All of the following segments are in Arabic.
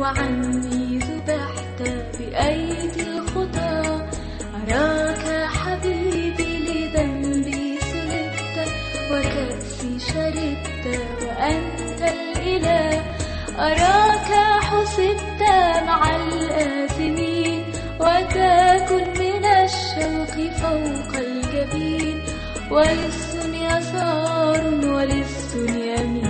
وعني ذبحت بأيدي الخطى. أراك حبيبي لذنبي سلبت وكأسي شربت وأنت الإله. أراك حسبت مع الآثمين وتأكل من الشوق فوق الجبين. ولس يسار ولس يمين.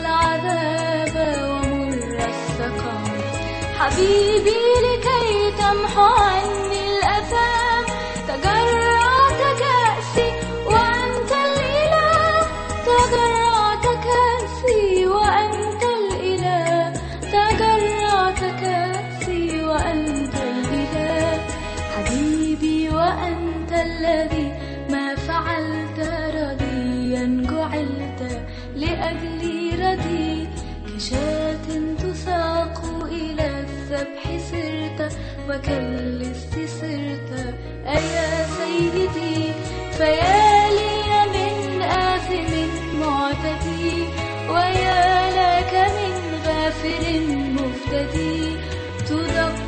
العذاب ومر السقام. حبيبي لكي تمحو عني الأثام تجرعت كأسي وأنت الإله. تجرعت كأسي وأنت الإله. تجرعت كأسي وأنت الإله. حبيبي وأنت الذي ما فعلت رضيا جعلت لأجلي شاة تساق إلى الذبح سرت وكم سرت أيا سيدتي فيا من آثم معتدي ويا لك من غافر مفتدي. تدق